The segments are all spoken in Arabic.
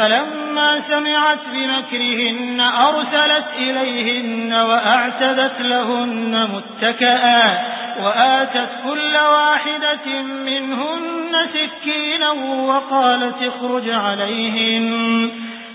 فلما سمعت بمكرهن أرسلت إليهن وأعتدت لهن متكئا وآتت كل واحدة منهن سكينا وقالت اخرج عليهن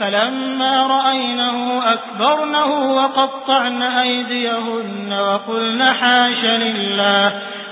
فلما رأينه أكبرنه وقطعن أيديهن وقلن حاش لله.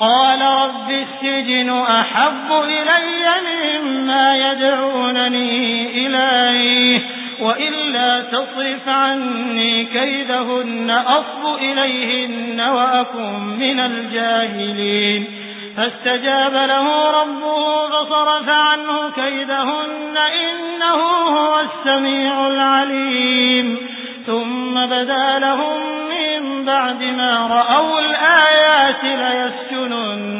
قال رب السجن أحب إلي مما يدعونني إليه وإلا تصرف عني كيدهن أصب إليهن وأكن من الجاهلين. فاستجاب له ربه فصرف عنه كيدهن إنه هو السميع العليم. ثم بدا لهم من بعد ما رأوا الآيات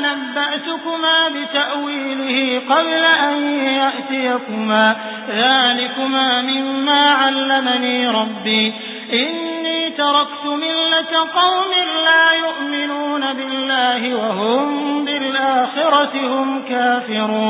نبأتكما بتأويله قبل أن يأتيكما. ذلكما مما علمني ربي. إني تركت ملة قوم لا يؤمنون بالله وهم بالآخرة هم كافرون.